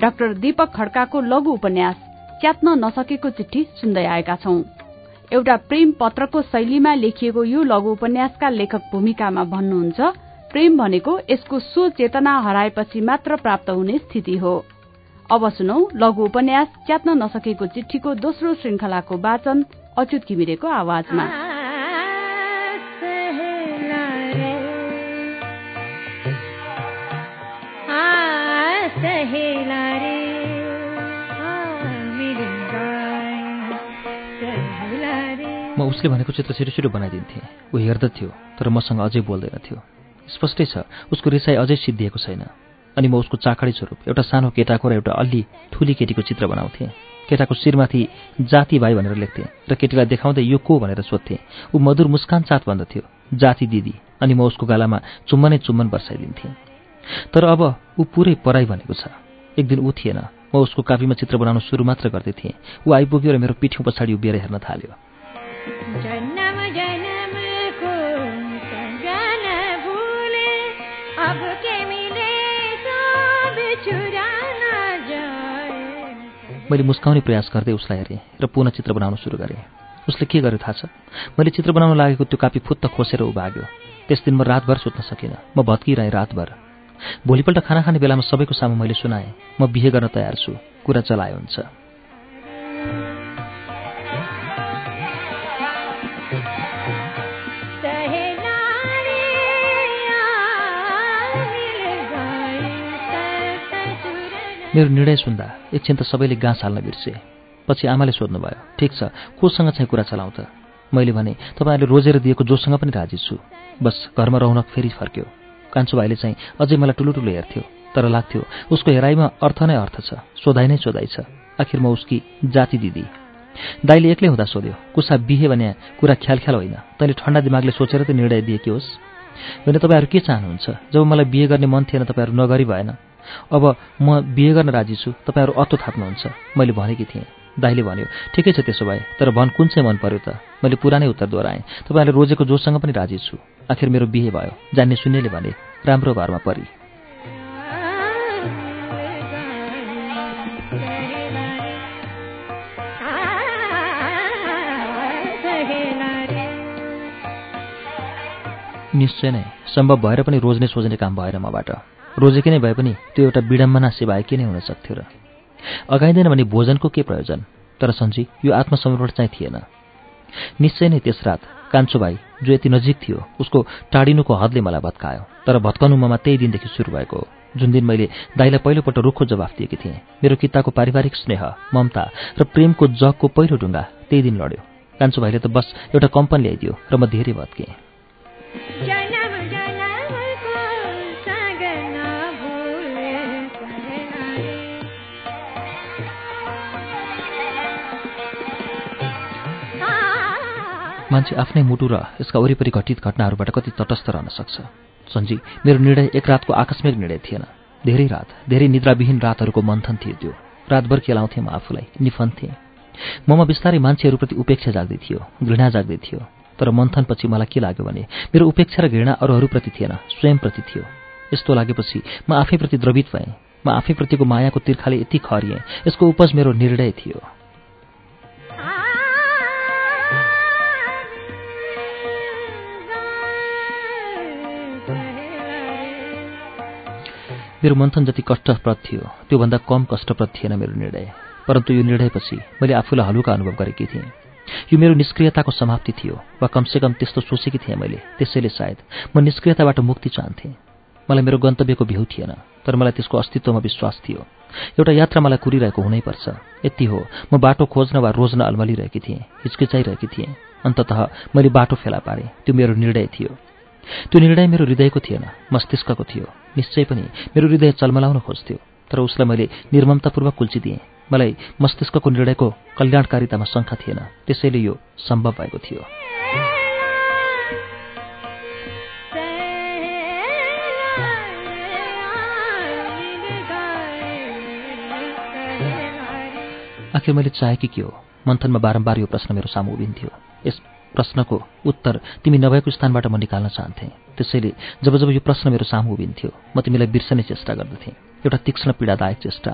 Doctor Deepak खड्काको लघु उपन्यास च्यात्न नसकेको चिठी सुन्दै आएका छौं। एउटा प्रेम पत्रको शैलीमा लेखिएको यो लघु उपन्यासका लेखक भूमिकामा भन्नुहुन्छ प्रेम भनेको यसको सो चेतना हराएपछि मात्र प्राप्त हुने स्थिति हो। अब सुनौ लघु उपन्यास च्यात्न नसकेको चिठीको दोस्रो श्रृंखलाको वाचन अच्युत घिमिरेको आवाजमा। उसले भनेको चित्र छिटो छिटो बनाइदिन्थेँ। ऊ हेर्दथ्यो तर मसँग अझै बोल्दैनथ्यो। स्पष्टै छ उसको रिसाई अझै सिद्धिएको छैन। अनि म उसको चाखडी स्वरूप एउटा सानो केटाको र एउटा अल्ली ठुली केटीको चित्र बनाउँथेँ। केटाको शिरमाथि जाति भाइ भनेर लेख्थेँ र केटीलाई देखाउँदै यो को भनेर सोध्थेँ। ऊ मधुर मुस्कान चात भन्दथ्यो जाति दिदी। अनि म उसको गालामा चुम्बनै चुम्बन वर्षाइदिन्थेँ तर अब ऊ पुरै पराई भनेको छ। एक दिन ऊ थिएन। म उसको कापीमा चित्र बनाउन सुरु मात्र गर्दै थिएँ। ऊ आइपुग्यो र मेरो पिठ्यौँ पछाडि उभिएर हेर्न थाल्यो। मैले मुस्काउने प्रयास गर्दै उसलाई हेरेँ र पुनः चित्र बनाउन सुरु गरेँ। उसले के गर्यो थाहा छ? मैले चित्र बनाउन लागेको त्यो कापी फुत्त खोसेर ऊ भाग्यो त्यस दिन म रातभर सुत्न सकिनँ। म भत्किरहेँ रातभर। भोलिपल्ट खाना खाने बेलामा सबैको सामु मैले सुनाएँ। म बिहे गर्न तयार छु। कुरा चलायो हुन्छ। मेरो निर्णय सुन्दा एकछिन त सबैले गाँस हाल्न बिर्से। पछि आमाले सोध्नुभयो ठिक छ कोसँग चाहिँ कुरा चलाउँ त? मैले भने तपाईँहरूले रोजेर दिएको जोसँग पनि राजी छु। बस घरमा रौनक फेरि फर्क्यो। कान्छो भाइले चाहिँ अझै मलाई ठुलो हेर्थ्यो तर लाग्थ्यो उसको हेराइमा अर्थ नै अर्थ छ सोधाइ नै सोधाइ छ। आखिर म उसकी जाति दिदी। दाइले एक्लै हुँदा सोध्यो कुसा बिहे भने कुरा ख्याल ख्याल होइन तैँले ठन्डा दिमागले सोचेर त निर्णय दिए कि होस्? भने तपाईँहरू के चाहनुहुन्छ? जब मलाई बिहे गर्ने मन थिएन तपाईँहरू नगरी भएन। अब म बिहे गर्न राजी छु तपाईँहरू अत्तो थाप्नुहुन्छ। मैले भनेकी थिएँ। दाइले भन्यो ठिकै छ त्यसो भए तर भन कुन चाहिँ मन पर्यो त? मैले पुरानै उत्तर दोहोऱ्याएँ। तपाईँहरूले रोजेको जोसँग पनि राजी छु। आखिर मेरो बिहे भयो। जान्ने सुन्नेले भने राम्रो घरमा परी। निश्चय नै सम्भव भएर पनि रोज्ने सोच्ने काम भएन मबाट। रोजेकी नै भए पनि त्यो एउटा विडम्बना सेवाए के नै हुन सक्थ्यो र। अगाइँदैन भने भोजनको के प्रयोजन? तर सन्जी यो आत्मसमर्पण चाहिँ थिएन। निश्चय नै त्यस रात कान्छो भाइ जो यति नजिक थियो उसको टाढिनुको हदले मलाई भत्कायो। तर भत्काउनु ममा त्यही दिनदेखि सुरु भएको हो। जुन दिन मैले दाइलाई पहिलोपल्ट रुखो जवाफ दिएकी थिएँ मेरो किताको पारिवारिक स्नेह ममता र प्रेमको जगको पहिलो ढुङ्गा त्यही दिन लड्यो। कान्छो भाइले त बस एउटा कम्पन ल्याइदियो र म धेरै भत्केँ। मान्छे आफ्नै मुटु र यसका वरिपरि घटित घटनाहरूबाट कति तटस्थ रहन सक्छ? सन्जी मेरो निर्णय एक रातको आकस्मिक निर्णय थिएन। धेरै रात धेरै निद्राविहीन रातहरूको मन्थन थियो त्यो। रातभर केलाउँथेँ म आफूलाई निफन्थेँ ममा बिस्तारै मान्छेहरूप्रति उपेक्षा जाग्दै थियो घृणा जाग्दै थियो। तर मन्थनपछि मलाई के लाग्यो भने मेरो उपेक्षा र घृणा अरूहरूप्रति थिएन स्वयंप्रति थियो। यस्तो लागेपछि म आफैप्रति द्रवित भएँ। म आफैप्रतिको मायाको तिर्खाले यति खरिएँ। यसको उपज मेरो निर्णय थियो। मेरो मन्थन जति कष्टप्रद थियो त्योभन्दा कम कष्टप्रद थिएन मेरो निर्णय। परन्तु यो निर्णयपछि मैले आफूलाई हलुका अनुभव गरेकी थिएँ। यो मेरो निष्क्रियताको समाप्ति थियो वा कमसेकम त्यस्तो सोचेकी थिएँ मैले त्यसैले सायद म निष्क्रियताबाट मुक्ति चाहन्थेँ। मलाई मेरो गन्तव्यको भ्यू थिएन तर मलाई त्यसको अस्तित्वमा विश्वास थियो। एउटा यात्रा मलाई कुरिरहेको हुनैपर्छ। यति हो म बाटो खोज्न वा रोज्न अल्मलिरहेकी थिएँ हिचकिचाइरहेकी थिएँ। अन्ततः मैले बाटो फेला पारेँ त्यो मेरो निर्णय थियो। त्यो निर्णय मेरो हृदयको थिएन मस्तिष्कको थियो। निश्चय पनि मेरो हृदय चलमलाउन खोज्थ्यो तर उसलाई मैले निर्ममतापूर्वक कुल्चिदिएँ। मलाई मस्तिष्कको निर्णयको कल्याणकारितामा शङ्का थिएन त्यसैले यो सम्भव भएको थियो। आखिर मैले चाहेकी के हो? मन्थनमा बारम्बार यो प्रश्न मेरो सामु उभिन्थ्यो। यस प्रश्नको उत्तर तिमी नभएको स्थानबाट म निकाल्न चाहन्थेँ। त्यसैले जब जब यो प्रश्न मेरो सामु उभिन्थ्यो म तिमीलाई बिर्सने चेष्टा गर्दथेँ। एउटा तीक्ष्ण पीडादायक चेष्टा।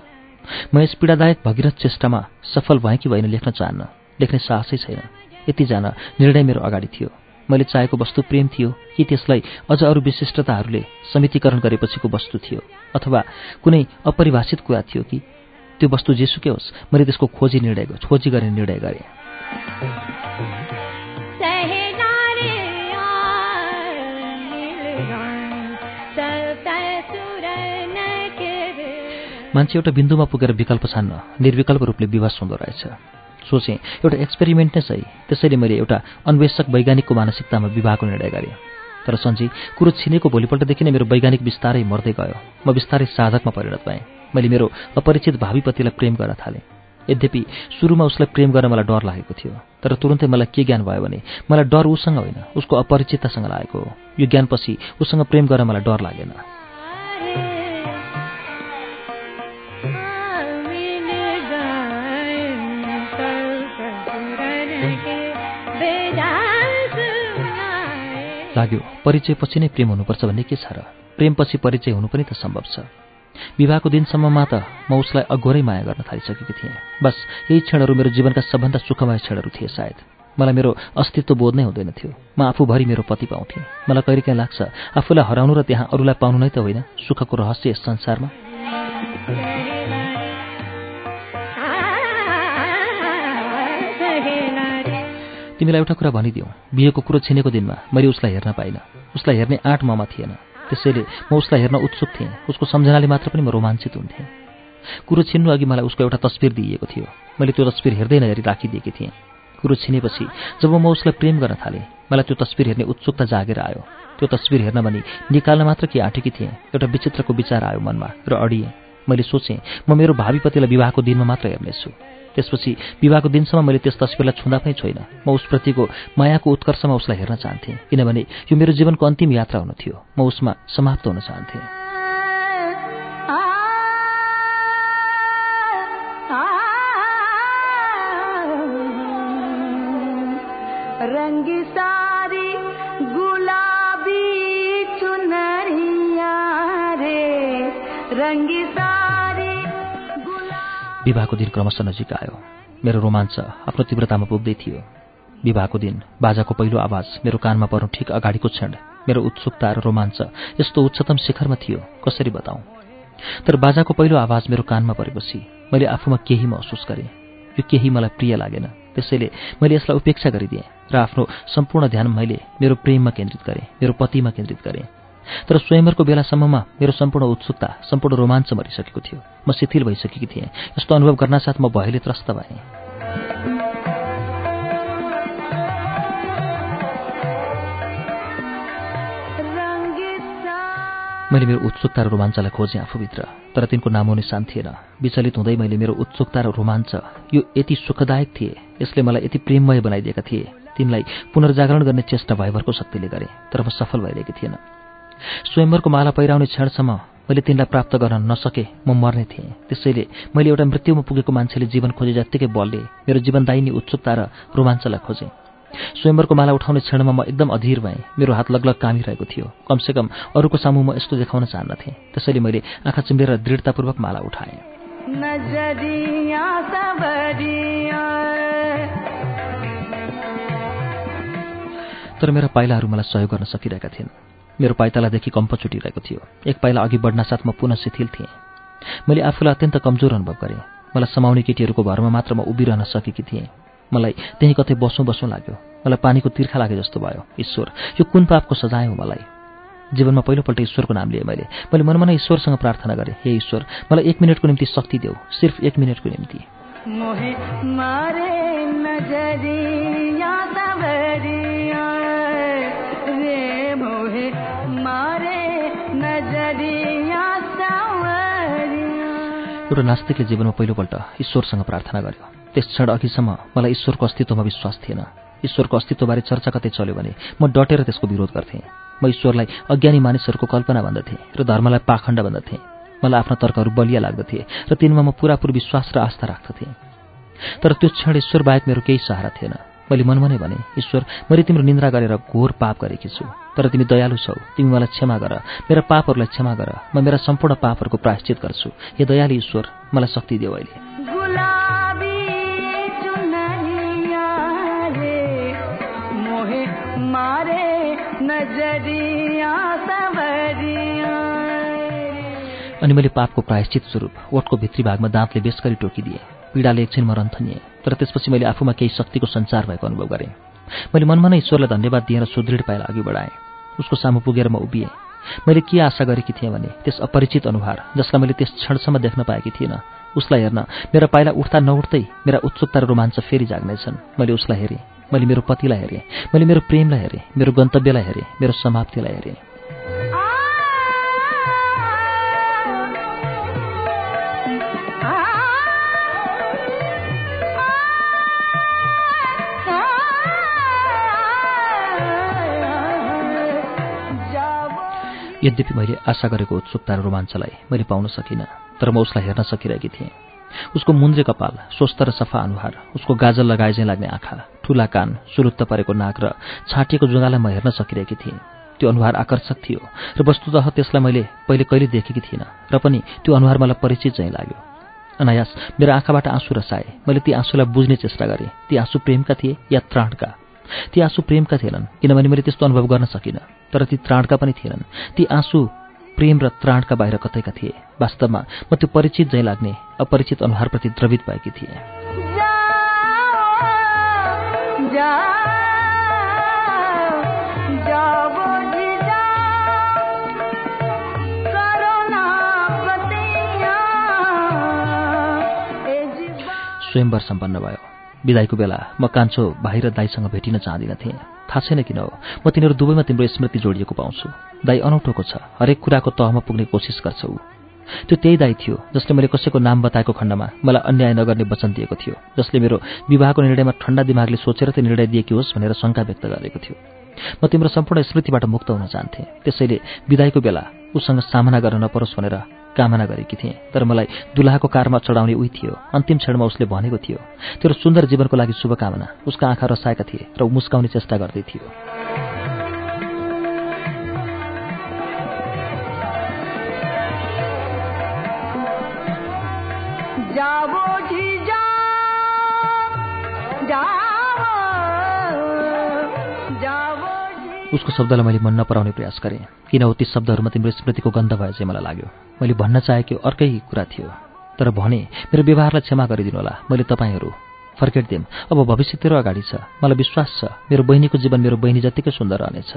म यस पीडादायक भगीरथ चेष्टामा सफल भएँ कि भएन लेख्न चाहन्न। लेख्ने साहसै छैन। यति जान निर्णय मेरो अगाडि थियो। मैले चाहेको वस्तु प्रेम थियो कि त्यसलाई अझ अरू विशिष्टताहरूले समितिकरण गरेपछिको वस्तु थियो अथवा कुनै अपरिभाषित कुरा थियो कि त्यो वस्तु जेसुकै होस् मैले त्यसको खोजी निर्णय खोजी गर्ने निर्णय गरेँ। मान्छे एउटा बिन्दुमा पुगेर विकल्प छान्न निर्विकल्प रूपले विवश हुँदो रहेछ। सोचेँ एउटा एक्सपेरिमेन्ट नै सही। त्यसैले मैले एउटा अन्वेषक वैज्ञानिकको मानसिकतामा विवाहको निर्णय गरेँ। तर सन्जी कुरो छिनेको भोलिपल्टदेखि नै मेरो वैज्ञानिक बिस्तारै मर्दै गयो। म बिस्तारै साधकमा परिणत भएँ। मैले मेरो अपरिचित भावी पतिलाई प्रेम गर्न थालेँ। यद्यपि सुरुमा उसलाई प्रेम गर्न मलाई डर लागेको थियो तर तुरुन्तै मलाई के ज्ञान भयो भने मलाई डर उसँग होइन उसको अपरिचिततासँग लागेको हो। यो ज्ञानपछि उसँग प्रेम गर्न मलाई डर लागेन। लाग्यो। परिचयपछि नै प्रेम हुनुपर्छ भन्ने के छ र? प्रेमपछि परिचय हुनु पनि त सम्भव छ। विवाहको दिनसम्ममा त म उसलाई अघोरै माया गर्न थालिसकेकी थिएँ। बस यही क्षणहरू मेरो जीवनका सबभन्दा सुखमय क्षणहरू थिए सायद। मलाई मेरो अस्तित्व बोध नै हुँदैन थियो। म आफूभरि मेरो पति पाउँथेँ। मलाई कहिलेकाहीँ लाग्छ आफूलाई हराउनु र त्यहाँ अरूलाई पाउनु नै त होइन। सुखको रहस्य यस संसारमा। तिमीलाई एउटा कुरा भनिदिउँ। बिहेको कुरो छिनेको दिनमा मैले उसलाई हेर्न पाइनँ। उसलाई हेर्ने आँट ममा थिएन। त्यसैले म उसलाई हेर्न उत्सुक थिएँ। उसको सम्झनाले मात्र पनि म रोमाञ्चित हुन्थेँ। कुरो छिन्नु अघि मलाई उसको एउटा तस्विर दिइएको थियो। मैले त्यो तस्विर हेर्दै नहेरी राखिदिएकी थिएँ। कुरो छिनेपछि जब म उसलाई प्रेम गर्न थालेँ मलाई त्यो तस्विर हेर्ने उत्सुकता जागेर आयो। त्यो तस्विर हेर्न भनी निकाल्न मात्र के आँटेकी थिएँ एउटा विचित्रको विचार आयो मनमा र अडिएँ। मैले सोचेँ म मेरो भावी पतिलाई विवाहको दिनमा मात्र हेर्नेछु। त्यसपछि विवाहको दिनसम्म मैले त्यस तस्विरलाई छुँदा पनि छोइनँ। म उसप्रतिको मायाको उत्कर्षमा उसलाई हेर्न चाहन्थेँ। किनभने यो मेरो जीवनको अन्तिम यात्रा हुनु थियो। म उसमा समाप्त हुन चाहन्थेँ। विवाहको दिन क्रमशः नजिक आयो। मेरो रोमाञ्च आफ्नो तीव्रतामा पुग्दै थियो। विवाहको दिन बाजाको पहिलो आवाज मेरो कानमा पर्नु ठिक अगाडिको क्षण मेरो उत्सुकता र रोमाञ्च यस्तो उच्चतम शिखरमा थियो कसरी बताउँ तर बाजाको पहिलो आवाज मेरो कानमा परेपछि मैले आफूमा केही महसुस गरेँ। यो केही मलाई प्रिय लागेन त्यसैले मैले यसलाई उपेक्षा गरिदिएँ र आफ्नो सम्पूर्ण ध्यान मैले मेरो प्रेममा केन्द्रित गरेँ मेरो पतिमा केन्द्रित गरेँ। तर स्वयंवरको बेलासम्ममा मेरो सम्पूर्ण उत्सुकता सम्पूर्ण रोमाञ्च मरिसकेको थियो। म शिथिल भइसकेकी थिएँ। यस्तो अनुभव गर्नासाथ म भयले त्रस्त भएँ। मैले मेरो उत्सुकता र रोमाञ्चलाई खोजेँ आफूभित्र तर तिनको नामो निशान थिएन। विचलित हुँदै मैले मेरो उत्सुकता र रोमाञ्च यो यति सुखदायक थिए यसले मलाई यति प्रेममय बनाइदिएका थिए। तिनलाई पुनर्जागरण गर्ने चेष्टा भयभरको शक्तिले गरेँ तर म सफल भइरहेकी थिएन। स्वयंवरको माला पहिराउने क्षणसम्म मैले तिनलाई प्राप्त गर्न नसके म मर्ने थिएँ। त्यसैले मैले एउटा मृत्युमा पुगेको मान्छेले जीवन खोजे जत्तिकै बलले मेरो जीवनदायिनी उत्सुकता र रोमाञ्चलाई खोजेँ। स्वयंवरको माला उठाउने क्षणमा म एकदम अधीर भएँ। मेरो हात लगलग कामिरहेको थियो। कमसेकम अरूको सामु म यस्तो देखाउन चाहन्नथेँ। त्यसैले मैले आँखा चिम्बेर दृढतापूर्वक माला उठाएँ। तर मेरा पाइलाहरू मलाई सहयोग गर्न सकिरहेका थिएन। मेरो पाइतालादेखि कम्प छुटिरहेको थियो। एक पाइला अघि बढ्न साथ म पुनः शिथिल थिएँ। मैले आफूलाई अत्यन्त कमजोर अनुभव गरेँ। मलाई समाउने केटीहरूको भरमा मात्र म उभिरहन सकेकी थिएँ। मलाई त्यहीँ कतै बसौँ बसौँ लाग्यो। मलाई पानीको तिर्खा लागे जस्तो भयो। ईश्वर यो कुन पापको सजाय हो मलाई? जीवनमा पहिलोपल्ट ईश्वरको नाम लिएँ मैले। मैले मनमा नै ईश्वरसँग प्रार्थना गरेँ हे ईश्वर मलाई एक मिनटको निम्ति शक्ति देऊ। सिर्फ एक मिनटको निम्ति। एउटा नास्तिकले जीवनमा पहिलोपल्ट ईश्वरसँग प्रार्थना गर्यो। त्यस क्षण अघिसम्म मलाई ईश्वरको अस्तित्वमा विश्वास थिएन। ईश्वरको अस्तित्वबारे चर्चा कतै चल्यो भने म डटेर त्यसको विरोध गर्थेँ। म ईश्वरलाई अज्ञानी मानिसहरूको कल्पना भन्दथेँ र धर्मलाई पाखण्ड भन्दथेँ। मलाई आफ्ना तर्कहरू बलिया लाग्दथे र तिनमा म पुरापुर विश्वास र आस्था राख्दथेँ। तर त्यो क्षण ईश्वर बाहेक मेरो केही सहारा थिएन। मैले मनमा नै भने ईश्वर मैले तिम्रो निन्द्रा गरेर घोर पाप गरेकी छु। तर तिमी दयालु छौ तिमी मलाई क्षमा गर मेरा पापहरूलाई क्षमा गर म मेरा सम्पूर्ण पापहरूको प्रायश्चित गर्छु। हे दयालु ईश्वर मलाई शक्ति देऊ अहिले। अनि मैले पापको प्रायश्चित स्वरूप ओठको भित्री भागमा दाँतले बेस गरी टोकिदिएँ पीडाले एकछिन म रन्थनिएँ तर त्यसपछि मैले आफूमा केही शक्तिको सञ्चार भएको अनुभव गरेँ। मैले मनमा नै ईश्वरलाई धन्यवाद दिएर सुदृढ पाएर अघि बढाएँ। उसको सामु पुगेर म उभिएँ। मैले के आशा गरेकी थिएँ भने त्यस अपरिचित अनुहार जसलाई मैले त्यस क्षणसम्म देख्न पाएकी थिइनँ उसलाई हेर्न मेरा पाइला उठ्दा नउठ्दै मेरा उत्सुकता र रोमाञ्च फेरि जाग्नेछन्। मैले उसलाई हेरेँ। मैले मेरो पतिलाई हेरेँ। मैले मेरो प्रेमलाई हेरेँ। मेरो गन्तव्यलाई हेरेँ। मेरो समाप्तिलाई हेरेँ। यद्यपि मैले आशा गरेको उत्सुकता र रोमाञ्चलाई मैले पाउन सकिनँ तर म उसलाई हेर्न सकिरहेकी थिएँ। उसको मुन्द्रे कपाल स्वस्थ र सफा अनुहार उसको गाजल चाहिँ लाग्ने आँखा ठुला कान सुलुत्त परेको नाक र छाटिएको जुगालाई म हेर्न सकिरहेकी थिएँ। त्यो अनुहार आकर्षक थियो र वस्तुतः त्यसलाई मैले पहिले कहिले देखेकी थिइनँ र पनि त्यो अनुहार मलाई परिचित चाहिँ लाग्यो। अनायास मेरो आँखाबाट आँसु रसाए मैले ती आँसुलाई बुझ्ने चेष्टा गरेँ। ती आँसु प्रेमका थिए या त्राणका? ती आँसु प्रेमका थिएनन् किनभने मैले त्यस्तो अनुभव गर्न सकिनँ। तर ती त्राणका पनि थिएनन्। ती आँसु प्रेम र त्राणका बाहिर कतैका थिए। वास्तवमा म त्यो परिचित झैँ लाग्ने अपरिचित अनुहारप्रति द्रवित भएकी थिएँ। स्वयंवर सम्पन्न भयो। विदाईको बेला म कान्छो भाइ र दाईसँग भेटिन चाहदिन थिएँ। थाहा छैन किन हो? म तिनीहरू दुवैमा तिम्रो स्मृति जोडिएको पाउँछु। दाई अनौठोको छ। हरेक कुराको तहमा पुग्ने कोसिस गर्छ। त्यो त्यही दाई थियो जसले मैले कसैको नाम बताएको खण्डमा मलाई अन्याय नगर्ने वचन दिएको थियो जसले मेरो विवाहको निर्णयमा ठण्डा दिमागले सोचेर त्यो निर्णय दिएकी होस् भनेर शङ्का व्यक्त गरेको थियो। म तिम्रो सम्पूर्ण स्मृतिबाट मुक्त हुन चाहन्थेँ। त्यसैले विदाईको बेला उसँग सामना गर्न नपरोस् भनेर कामना गरेकी थिएँ। तर मलाई दुलाहाको कारमा चढाउने उही थियो। अन्तिम क्षणमा उसले भनेको थियो तेरो सुन्दर जीवनको लागि शुभकामना। उसका आँखा रसाएका थिए र मुस्काउने चेष्टा गर्दै थियो। उसको शब्दलाई मैले मन नपराउने प्रयास गरेँ। किन हो ती शब्दहरूमा तिम्रो स्मृतिको गन्ध भए चाहिँ मलाई लाग्यो। मैले भन्न चाहेको अर्कै कुरा थियो। तर भने मेरो व्यवहारलाई क्षमा गरिदिनु होला मैले तपाईँहरू फर्केटिदिउँ अब भविष्यतिर अगाडि छ। मलाई विश्वास छ। मेरो बहिनीको जीवन मेरो बहिनी जत्तिकै सुन्दर रहनेछ।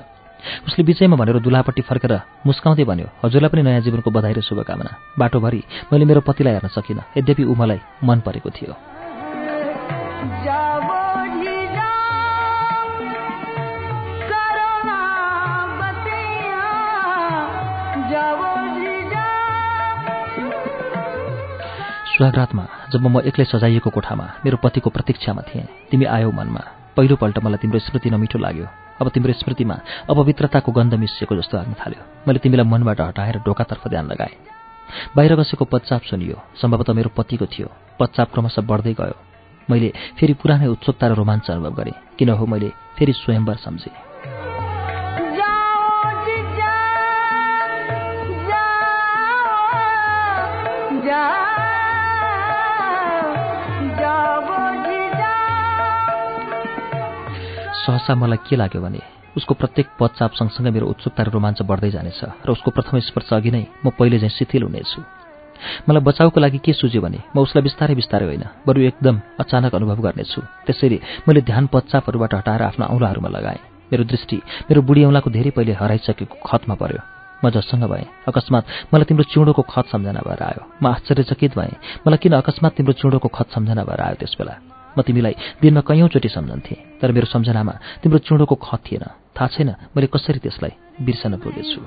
उसले विषयमा भनेर दुलापट्टि फर्केर मुस्काउँदै भन्यो हजुरलाई पनि नयाँ जीवनको बधाई र शुभकामना। बाटोभरि मैले मेरो पतिलाई हेर्न सकिनँ। यद्यपि ऊ मलाई मन परेको थियो। सुहागरातमा जब म एक्लै सजाइएको कोठामा मेरो पतिको प्रतीक्षामा थिएँ तिमी आयौ मनमा। पहिलोपल्ट मलाई तिम्रो स्मृति नमिठो लाग्यो। अब तिम्रो स्मृतिमा अपवित्रताको गन्ध मिसिएको जस्तो लाग्न थाल्यो। मैले तिमीलाई मनबाट हटाएर ढोकातर्फ ध्यान लगाएँ। बाहिर बसेको पच्चाप सुनियो। सम्भवतः मेरो पतिको थियो। पच्चाप क्रमशः बढ्दै गयो। मैले फेरि पुरानै उत्सुकता र रोमाञ्च अनुभव गरेँ। किन हो मैले फेरि स्वयंवर सम्झेँ। सहसा मलाई के लाग्यो भने उसको प्रत्येक पदचाप सँगसँगै मेरो उत्सुकता र रोमाञ्च बढ्दै जानेछ र उसको प्रथम स्पर्श अघि नै म पहिले चाहिँ शिथिल हुनेछु। मलाई बचाउको लागि के सुझ्यो भने म उसलाई बिस्तारै बिस्तारै होइन बरु एकदम अचानक अनुभव गर्नेछु। त्यसैले मैले ध्यान पच्चापहरूबाट हटाएर आफ्नो औँलाहरूमा लगाएँ। मेरो दृष्टि मेरो बुढी औँलाको धेरै पहिले हराइसकेको खतमा पर्यो। म जससँग भएँ। अकस्मात मलाई तिम्रो चिउँडोको खत सम्झना भएर आयो। म आश्चर्यचकित भएँ। मलाई किन अकस्मात तिम्रो चिउँडोको खत सम्झना भएर आयो त्यस बेला म तिमीलाई दिनमा कैयौँचोटि सम्झन्थेँ तर मेरो सम्झनामा तिम्रो चुँडोको खत थिएन। थाहा छैन मैले कसरी त्यसलाई बिर्सन पुगेछु।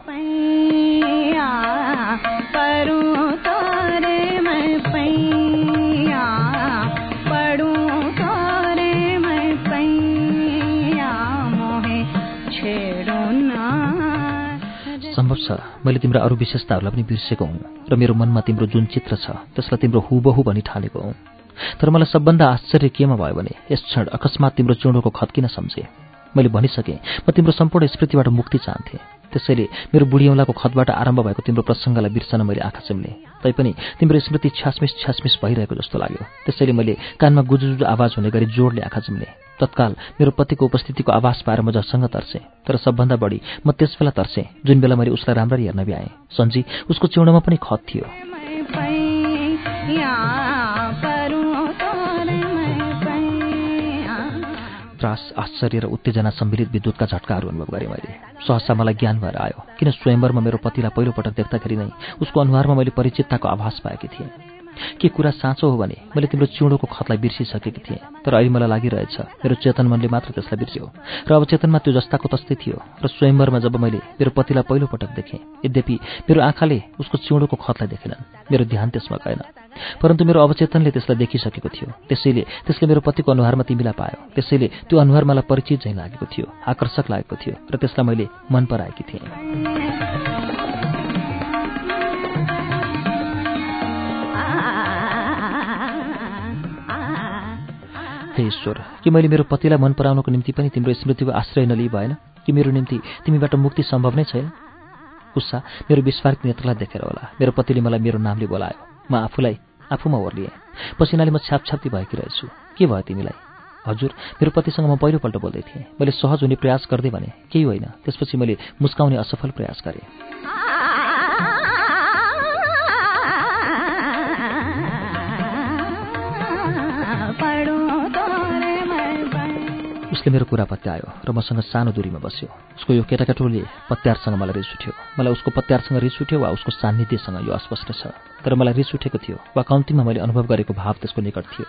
सम्भव छ मैले तिम्रो अरू विशेषताहरूलाई पनि बिर्सेको हुँ र मेरो मनमा तिम्रो जुन चित्र छ त्यसलाई तिम्रो हुबहु भनी ठालेको हुँ। तर मलाई सबभन्दा आश्चर्य केमा भयो भने यस क्षण अकस्मात तिम्रो चुँडोको खत किन सम्झेँ। मैले भनिसकेँ म तिम्रो सम्पूर्ण स्मृतिबाट मुक्ति चाहन्थेँ। त्यसैले मेरो बुढी खतबाट आरम्भ भएको तिम्रो प्रसङ्गलाई बिर्सन मैले आँखा चिम्ने तैपनि तिम्रो स्मृति छ्यासमिस छ्यासमिस भइरहेको जस्तो लाग्यो। त्यसैले मैले कानमा गुजुजु आवाज हुने गरी जोडले आँखा चिम्ने तत्काल मेरो पतिको उपस्थितिको आवाज पाएर म जससँग तर्सेँ। तर सबभन्दा बढी म त्यस बेला तर्सेँ जुन बेला मैले उसलाई राम्ररी हेर्न भ्याएँ। सन्जी उसको चिउडोमा पनि खत थियो। त्रास आश्चर्य र उत्तेजना सम्मिलित विद्युतका झट्काहरू अनुभव गरेँ मैले। सहसा मलाई ज्ञान भएर आयो किन स्वयंवरमा मेरो पतिलाई पहिलोपटक देख्दाखेरि नै उसको अनुहारमा मैले परिचितताको आभास पाएकी थिएँ। के कुरा साँचो हो भने? मैले तिम्रो चिउँडोको खतलाई बिर्सिसकेकी थिएँ तर अहिले मलाई लागिरहेछ मेरो चेतन मनले मात्र त्यसलाई बिर्स्यो र अब चेतनमा त्यो जस्ताको तस्तै थियो। र स्वयंवरमा जब मैले मेरो पतिलाई पहिलोपटक देखेँ यद्यपि मेरो आँखाले उसको चिउँडोको खतलाई देखेनन् मेरो ध्यान त्यसमा गएन। परन्तु मेरो अवचेतनले त्यसलाई देखिसकेको थियो। त्यसैले त्यसले मेरो पतिको अनुहारमा तिमीलाई पायो। त्यसैले त्यो अनुहार मलाई परिचित झैँ लागेको थियो आकर्षक लागेको थियो र त्यसलाई मैले मन पराएकी थिएँ। हे ईश्वर कि मैले मेरो पतिलाई मन पराउनको निम्ति पनि तिम्रो स्मृतिको आश्रय नलिई भएन कि मेरो निम्ति तिमीबाट मुक्ति सम्भव नै छैन? गुस्सा मेरो विस्फारित नेत्रलाई देखेर होला। मेरो पतिले मलाई मेरो नामले बोलायो। म आफूलाई आफूमा ओर्लिएँ पसिनाले म छ्यापछ्याप्ती भएकी रहेछु। के भयो तिमीलाई? हजुर मेरो पतिसँग म पहिलोपल्ट बोल्दै थिएँ। मैले सहज हुने प्रयास गर्दै भने केही होइन। त्यसपछि मैले मुस्काउने असफल प्रयास गरेँ। उसले मेरो कुरा पत्यायो र मसँग सानो दूरीमा बस्यो। उसको यो केटाकेटोले पत्यारसँग मलाई रिस उठ्यो। मलाई उसको पत्यारसँग रिस उठ्यो वा उसको सान्निध्यसँग यो अस्पष्ट छ। तर मलाई रिस उठेको थियो वा कम्तीमा मैले अनुभव गरेको भाव त्यसको निकट थियो।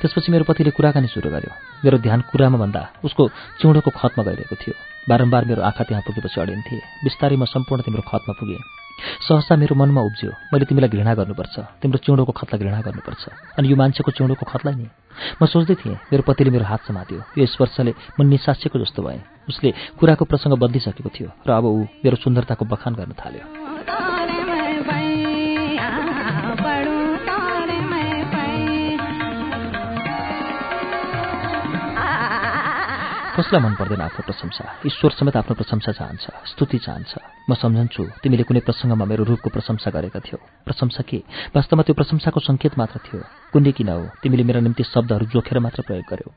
त्यसपछि मेरो पतिले कुराकानी सुरु गर्यो। मेरो ध्यान कुरामा भन्दा उसको चिउँडोको खतमा गइरहेको थियो। बारम्बार मेरो आँखा त्यहाँ पुगेपछि अडिन्थे। बिस्तारै म सम्पूर्ण तिम्रो खतमा पुगेँ। सहसा मेरो मनमा उब्जियो। मैले तिमीलाई घृणा गर्नुपर्छ। तिम्रो चिउँडोको खतलाई घृणा गर्नुपर्छ। अनि यो मान्छेको चिउँडोको खतलाई नि? म सोच्दै थिएँ मेरो पतिले मेरो हात समात्यो। यो स्पर्शले म निसासिएको जस्तो भएँ। उसले कुराको प्रसङ्ग बदलिसकेको थियो र अब ऊ मेरो सुन्दरताको बखान गर्न थाल्यो। कसलाई मन पर्दैन आफ्नो प्रशंसा? ईश्वर समेत आफ्नो प्रशंसा चाहन्छ स्तुति चाहन्छ। म सम्झन्छु तिमीले कुनै प्रसङ्गमा मेरो रूपको प्रशंसा गरेका थियौ। प्रशंसा के? वास्तवमा त्यो प्रशंसाको सङ्केत मात्र थियो। कुनै किन हो? तिमीले मेरो निम्ति शब्दहरू जोखेर मात्र प्रयोग गर्यौ।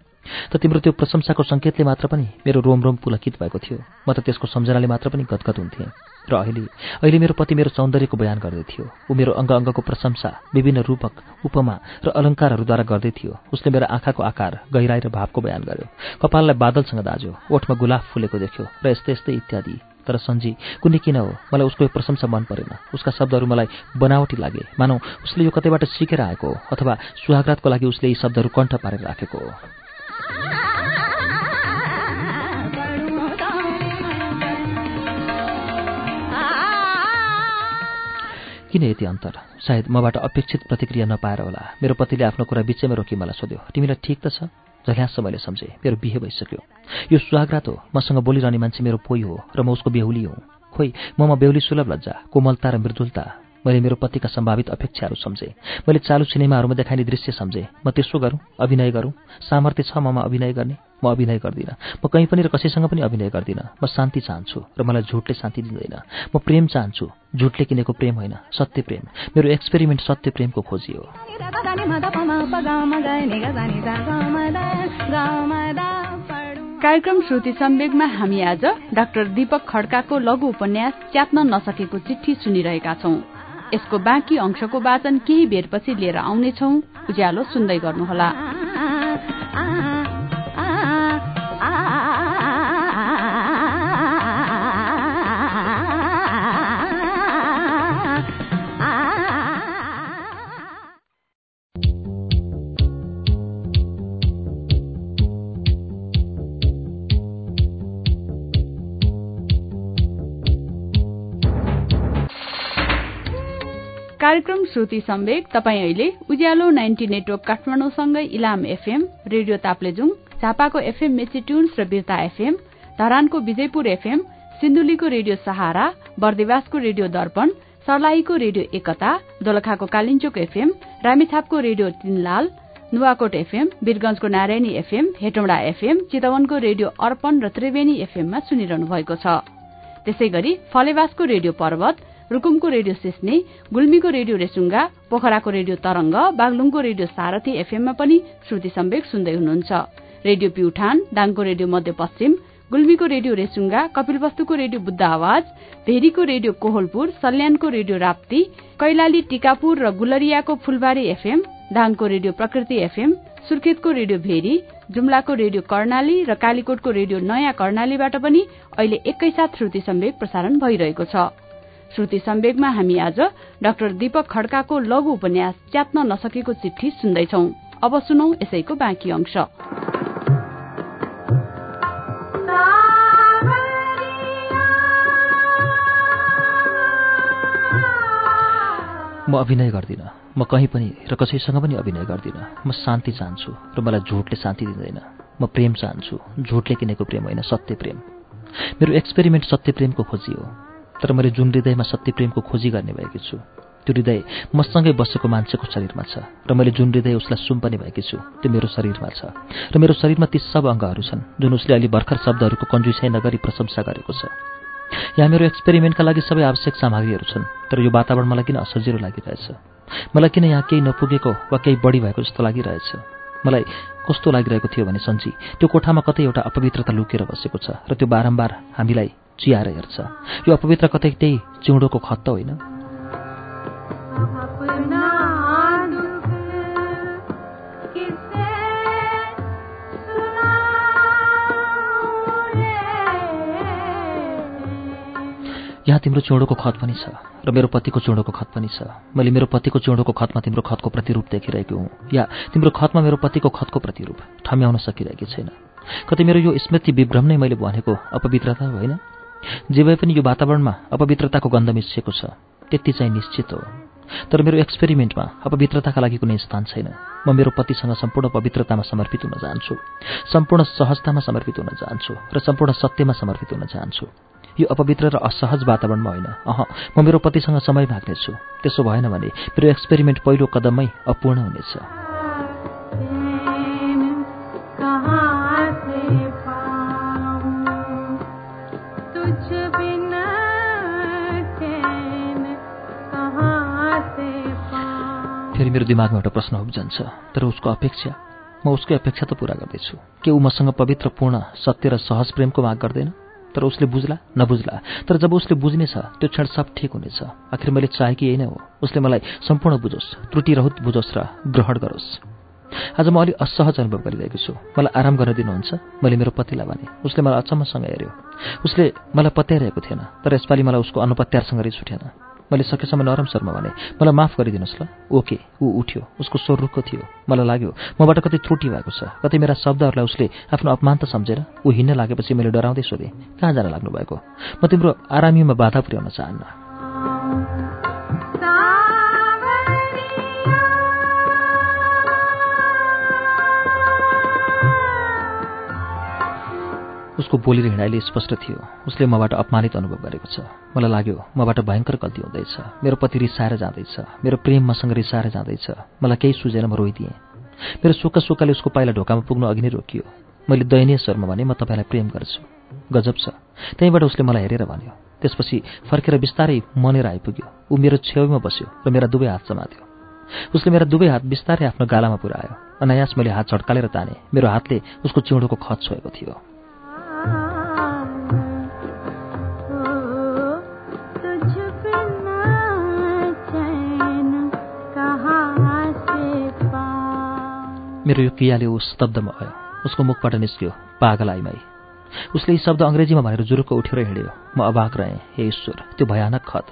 त तिम्रो त्यो प्रशंसाको सङ्केतले मात्र पनि मेरो रोम रोम पुलकित भएको थियो। म त त्यसको सम्झनाले मात्र पनि गदगद हुन्थेँ। र अहिले अहिले मेरो पति मेरो सौन्दर्यको बयान गर्दै थियो। ऊ मेरो अङ्ग अङ्गको प्रशंसा विभिन्न रूपक उपमा र अलङ्कारहरूद्वारा गर्दै थियो। उसले मेरो आँखाको आकार गहिराई र भावको बयान गर्यो। कपाललाई बादलसँग दाज्यो। ओठमा गुलाब फुलेको देख्यो। र यस्तै यस्तै इत्यादि। तर सन्जी कुनै किन हो? मलाई उसको प्रशंसा मन परेन। उसका शब्दहरू मलाई बनावटी लागे। मानौ उसले यो कतैबाट सिकेर आएको हो? अथवा सुहागरातको लागि उसले यी शब्दहरू कण्ठ पारेर राखेको हो? किन यति अन्तर? सायद मबाट अपेक्षित प्रतिक्रिया नपाएर होला। मेरो पतिले आफ्नो कुरा बिचैमा रोकी मलाई सोध्यो तिमीलाई ठिक त छ? झल्यास मैले सम्झेँ मेरो बिहे भइसक्यो। यो सुहागरात हो मसँग बोलिरहने मान्छे मेरो पोइ हो र म उसको बेहुली हुँ। खोइ ममा बेहुली सुलभ लज्जा कोमलता र मृदुलता। मैले मेरो पतिका सम्भावित अपेक्षाहरू सम्झेँ। मैले चालु सिनेमाहरूमा देखाइने दृश्य सम्झेँ। म त्यसो गरौँ अभिनय गरौँ। सामर्थ्य छ ममा अभिनय गर्ने। म अभिनय गर्दिनँ। म कहीँ पनि र कसैसँग पनि अभिनय गर्दिनँ। म शान्ति चाहन्छु र मलाई झुटले शान्ति दिँदैन। म प्रेम चाहन्छु। झुटले किनेको प्रेम होइन सत्य प्रेम। मेरो एक्सपेरिमेन्ट सत्य प्रेमको खोजी हो। कार्यक्रम श्रुति सम्वेगमा हामी आज डाक्टर दीपक खड्काको लघु उपन्यास च्यात्न नसकेको चिठी सुनिरहेका छौं। यसको बाँकी अंशको वाचन केही बेरपछि लिएर आउनेछौ। उज्यालो सुन्दै गर्नुहोला। श्रुति सम्वेक तपाईँ अहिले उज्यालो नाइन्टी नेटवर्क काठमाडौँसँगै इलाम एफएम रेडियो ताप्लेजुङ झापाको एफएम मेची ट्युन्स र बिर्ता एफएम धरानको विजयपुर एफएम सिन्धुलीको रेडियो सहारा बर्देवासको रेडियो दर्पण सर्लाहीको रेडियो एकता दोलखाको कालिन्चोक एफएम रामेछापको रेडियो तीनलाल नुवाकोट एफएम वीरगंजको नारायणी एफएम हेटौँडा एफएम चितवनको रेडियो अर्पण र त्रिवेणी एफएममा सुनिरहनु भएको छ। त्यसै गरी फलेवासको रेडियो पर्वत रूकुमको रेडियो सिस्ने गुल्मीको रेडियो रेसुङ्गा पोखराको रेडियो तरंग बागलुङको रेडियो सारथी एफएममा पनि श्रुति सम्वेक सुन्दै हुनुहुन्छ। रेडियो प्युठान दाङको रेडियो मध्यपश्चिम गुल्मीको रेडियो रेसुङ्गा कपिलवस्तुको रेडियो बुद्ध आवाज भेरीको रेडियो कोहलपुर सल्यानको रेडियो राप्ती कैलाली टिकापुर र गुलरियाको फुलबारी एफएम दाङको रेडियो प्रकृति एफएम सुर्खेतको रेडियो भेरी जुम्लाको रेडियो कर्णाली र कालीकोटको रेडियो नयाँ कर्णालीबाट पनि अहिले एकैसाथ श्रुति सम्वेक प्रसारण भइरहेको छ। श्रुति सम्वेगमा हामी आज डाक्टर दीपक खड्काको लघु उपन्यास च्यात्न नसकेको चिठी सुन्दैछौ। अब सुनौ यसैको बाँकी अंश। म अभिनय गर्दिनँ। म कहीँ पनि र कसैसँग पनि अभिनय गर्दिनँ। म शान्ति चाहन्छु र मलाई झुटले शान्ति दिँदैन। म प्रेम चाहन्छु। झुटले किनेको प्रेम होइन सत्य प्रेम। मेरो एक्सपेरिमेन्ट सत्य प्रेमको खोजी हो। तर मैले जुन हृदयमा सत्य प्रेमको खोजी गर्ने भएकी छु त्यो हृदय मसँगै बसेको मान्छेको शरीरमा छ र मैले जुन हृदय उसलाई सुम्पने भएकी छु त्यो मेरो शरीरमा छ र मेरो शरीरमा ती सब अङ्गहरू छन् जुन उसले अहिले भर्खर शब्दहरूको कन्जुसाइ नगरी प्रशंसा गरेको छ। यहाँ मेरो एक्सपेरिमेन्टका लागि सबै आवश्यक सामग्रीहरू छन् तर यो वातावरण मलाई किन असजिलो लागिरहेछ? मलाई किन यहाँ केही नपुगेको वा केही बढी भएको जस्तो लागिरहेछ? मलाई कस्तो लागिरहेको थियो भने सन्ची त्यो कोठामा कतै एउटा अपवित्रता लुकेर बसेको छ र त्यो बारम्बार हामीलाई चियाएर हेर्छ। यो अपवित्र कतै त्यही चिउँडोको खत त होइन। यहाँ तिम्रो चौडोको खत पनि छ र मेरो पतिको चौडोको खत पनि छ। मैले मेरो पतिको चौडोको खतमा तिम्रो खतको प्रतिरूप देखिरहेको हुँ या तिम्रो खतमा मेरो पतिको खतको प्रतिरूप ठम्याउन सकिरहेकी छैन। कतै मेरो यो स्मृति विभ्रम नै मैले भनेको अपवित्रता होइन? जे भए पनि यो वातावरणमा अपवित्रताको गन्ध मिसिएको छ त्यति चाहिँ निश्चित हो। तर मेरो एक्सपेरिमेन्टमा अपवित्रताका लागि कुनै स्थान छैन। म मेरो पतिसँग सम्पूर्ण पवित्रतामा समर्पित हुन चाहन्छु सम्पूर्ण सहजतामा समर्पित हुन चाहन्छु र सम्पूर्ण सत्यमा समर्पित हुन चाहन्छु यो अपवित्र र असहज वातावरणमा होइन। अह म मेरो पतिसँग समय माग्नेछु त्यसो भएन भने मेरो एक्सपेरिमेन्ट पहिलो कदममै अपूर्ण हुनेछ। फेरि मेरो दिमागमा एउटा प्रश्न उब्जन्छ तर उसको अपेक्षा म उसकै अपेक्षा त पुरा गर्दैछु। के ऊ मसँग पवित्र पूर्ण सत्य र सहज प्रेमको माग गर्दैन? तर उसले बुझ्ला? नबुझ्ला। तर जब उसले बुझ्नेछ त्यो क्षण सब ठिक हुनेछ। आखिर मैले चाहेकी यही नै हो। उसले मलाई सम्पूर्ण बुझोस् त्रुटि रहुत बुझोस् र ग्रहण गरोस्। आज म अलिक असहज अनुभव गरिरहेको छु। मलाई आराम गर्न दिनुहुन्छ। मैले मेरो पतिलाई भने उसले मलाई अचम्मसँग हेऱ्यो। उसले मलाई पत्याइरहेको थिएन तर यसपालि मलाई उसको अनुपत्यारसँग रिस उठेन। मैले सकेसम्म नरम शर्मा भने मलाई माफ गरिदिनुहोस् ल। ओके। ऊ उठ्यो। उसको स्वर रुखको थियो। मलाई लाग्यो मबाट कतै त्रुटि भएको छ। कतै मेरा शब्दहरूलाई उसले आफ्नो अपमान त सम्झेर ऊ हिँड्न लागेपछि मैले डराउँदै सोधेँ कहाँ जान लाग्नु भएको म तिम्रो आरामीमा बाधा पुर्याउन चाहन्न। उसको बोली र हिँडाइले स्पष्ट थियो। उसले मबाट अपमानित अनुभव गरेको छ। मलाई लाग्यो मबाट भयङ्कर गल्ती हुँदैछ। मेरो पति रिसाएर जाँदैछ। मेरो प्रेम मसँग रिसाएर जाँदैछ। मलाई केही सुझेर म रोइदिएँ। मेरो सुक्खा सुक्खाले उसको पाइला ढोकामा पुग्नु अघि नै रोकियो। मैले दयनीय स्वरमा भने म तपाईँलाई प्रेम गर्छु। गजब छ। त्यहीँबाट उसले मलाई हेरेर भन्यो। त्यसपछि फर्केर बिस्तारै मनेर आइपुग्यो। ऊ मेरो छेउमा बस्यो र मेरा दुवै हात समात्यो। उसले मेरा दुवै हात बिस्तारै आफ्नो गालामा पुऱ्यायो। अनायास मैले हात झड्कालेर ताने। मेरो हातले उसको चिउँडोको खत छोएको थियो। मेरो यो क्रियाले ऊ स्तब्धमा भयो। उसको मुखबाट निस्क्यो पागल आइमाई उसले यी शब्द अङ्ग्रेजीमा भनेर जुरुक्क उठेर हिँड्यो। म अभाग रहेँ हे ईश्वर त्यो भयानक खत।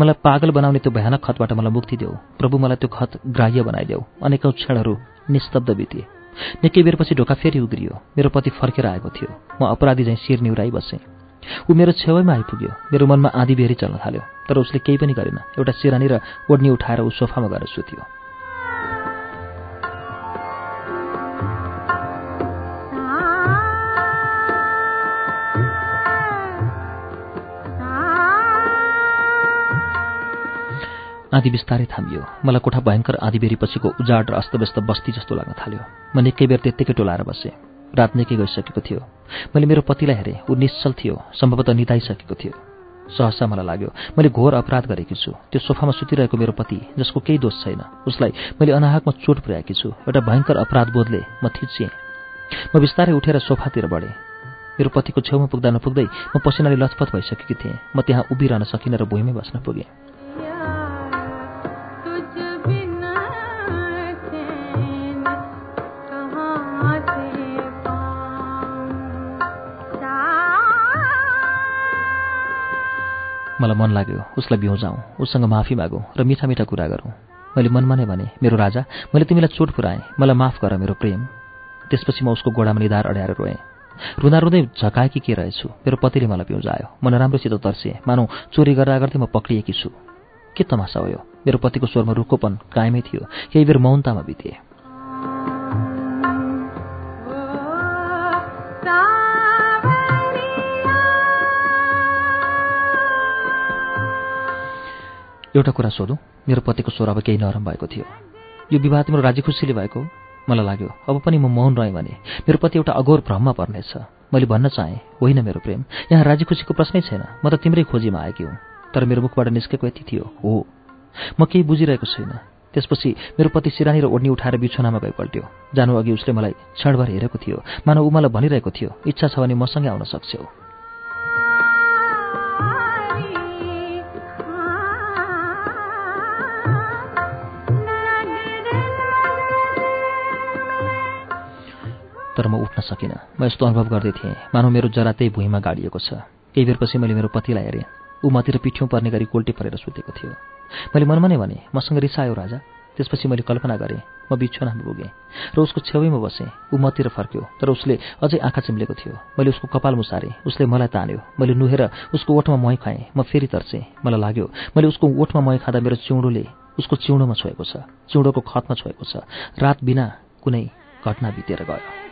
मलाई पागल बनाउने त्यो भयानक खतबाट मलाई मुक्ति देऊ। प्रभु मलाई त्यो खत ग्राह्य बनाइदेऊ। अनेकौँ क्षणहरू निस्तब्ध बिते। निकै बेरपछि ढोका फेरि उग्रियो मेरो पति फर्केर आएको थियो। म अपराधी झैँ शिर निहुराइ बसेँ। ऊ मेरो छेउमा आइपुग्यो। मेरो मनमा आधी बेरी चल्न थाल्यो। तर उसले केही पनि गरेन। एउटा सिरानी र ओढनी उठाएर ऊ सोफामा गएर सुत्यो। आधी बिस्तारै थामियो। मलाई कोठा भयङ्कर आधी बेरीपछिको उजाड र अस्तव्यस्त बस्ती जस्तो लाग्न थाल्यो। म निकै बेर त्यत्तिकै टोलाएर बसेँ। रात निकै गइसकेको थियो। मैले मेरो पतिलाई हेरेँ। ऊ निश्चल थियो। सम्भवतः निधाइसकेको थियो। सहसा मलाई लाग्यो मैले घोर अपराध गरेकी छु। त्यो सोफामा सुतिरहेको मेरो पति जसको केही दोष छैन। उसलाई मैले अनाहकमा चोट पुर्याएकी छु। एउटा भयङ्कर अपराध बोधले म थिचिएँ। म बिस्तारै उठेर सोफातिर बढेँ। मेरो पतिको छेउमा पुग्दा नपुग्दै म पसिनाले लथपथ भइसकेकी थिएँ। म त्यहाँ उभिरहन सकिनँ र भुइँमै बस्न पुगेँ। मलाई मन लाग्यो। उसलाई बिउजाउँ उसँग माफी मागौँ र मिठा मिठा कुरा गरौँ। मैले मनमा नै भने मेरो राजा मैले तिमीलाई चोट पुऱ्याएँ। मलाई माफ गर मेरो प्रेम। त्यसपछि म उसको गोडामा निधार अड्याएर रोएँ। रुँदा रुँदै झकाएकी के रहेछु? मेरो पतिले मलाई पिउजायो म नराम्रोसित तर्सेँ। मानौ चोरी गरेर गर्दै म पक्रिएकी छु। के तमासा हो मेरो पतिको स्वरमा रुखोपन कायमै थियो। केही बेर मौनतामा बिते। एउटा कुरा सोधौँ। मेरो पतिको स्वर अब केही नरम भएको थियो। यो विवाह तिम्रो राजी खुसीले भएको? मलाई लाग्यो अब पनि म मौन रहेँ भने मेरो पति एउटा अघोर भ्रममा पर्नेछ। मैले भन्न चाहेँ होइन मेरो प्रेम यहाँ राजी खुसीको प्रश्नै छैन। म त तिम्रै खोजीमा आएकी हुँ तर मेरो मुखबाट निस्केको यति थियो हो। म केही बुझिरहेको छुइनँ त्यसपछि मेरो पति सिरानी र ओढ्नी उठाएर बिछोनामा गइपल्ट्यो जानु अघि उसले मलाई क्षणभर हेरेको थियो। मानव ऊ मलाई भनिरहेको थियो इच्छा छ भने मसँगै आउन सक्छौ। तर म उठ्न सकिनँ। म यस्तो अनुभव गर्दै थिएँ। मानव मेरो जरा त्यही भुइँमा गाडिएको छ। केही बेरपछि मैले मेरो पतिलाई हेरेँ। ऊ मतिर पिठ्यौँ पर्ने गरी कोल्टी परेर सुतेको थियो। मैले मनमा नै भने मसँग रिसायो राजा। त्यसपछि मैले कल्पना गरेँ म बिछोनामा पुगेँ। र उसको छेउैमा बसेँ। ऊ मतिर फर्क्यो तर उसले अझै आँखा चिम्लेको थियो। मैले उसको कपाल मुसारेँ। उसले मलाई तान्यो। मैले नुहेर उसको ओठमा मही खाएँ। म फेरि तर्सेँ। मलाई लाग्यो मैले उसको ओठमा मही खाँदा मेरो चिउँडोले उसको चिउँडोमा छोएको छ। चिउँडोको खतमा छोएको छ। रात बिना कुनै घटना बितेर गयो।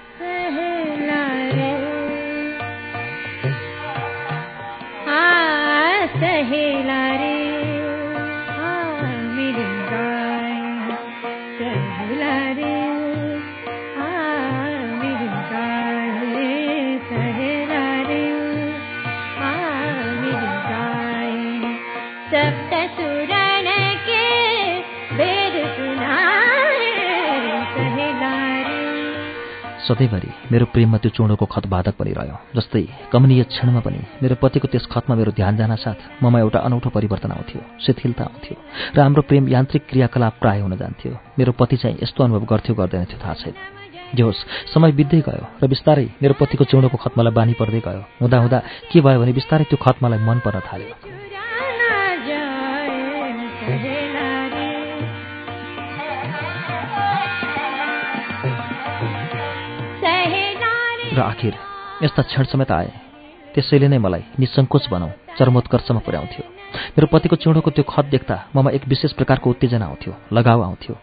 सधैँभरि मेरो प्रेममा त्यो चुँडोको खत बाधक पनि रह्यो जस्तै कमनीय क्षणमा पनि मेरो पतिको त्यस खतमा मेरो ध्यान जान साथ ममा एउटा अनौठो परिवर्तन आउँथ्यो शिथिलता आउँथ्यो र हाम्रो प्रेम यान्त्रिक क्रियाकलाप प्राय हुन जान्थ्यो। मेरो पति चाहिँ यस्तो अनुभव गर्थ्यो गर्दैन थियो थाहा छैन। जे होस् समय बित्दै गयो र बिस्तारै मेरो पतिको चौडोको खत मलाई बानी पर्दै गयो। हुँदा हुँदा के भयो भने बिस्तारै त्यो खत मलाई मन पर्न थाल्यो। र आखिर यस्ता क्षण समेत आए। त्यसैले नै मलाई निसङ्कोच बनाऊ चरमोत्कर्षमा पुर्याउँथ्यो। मेरो पतिको चिउँडोको त्यो खत देख्दा ममा एक विशेष प्रकारको उत्तेजना आउँथ्यो लगाव आउँथ्यो।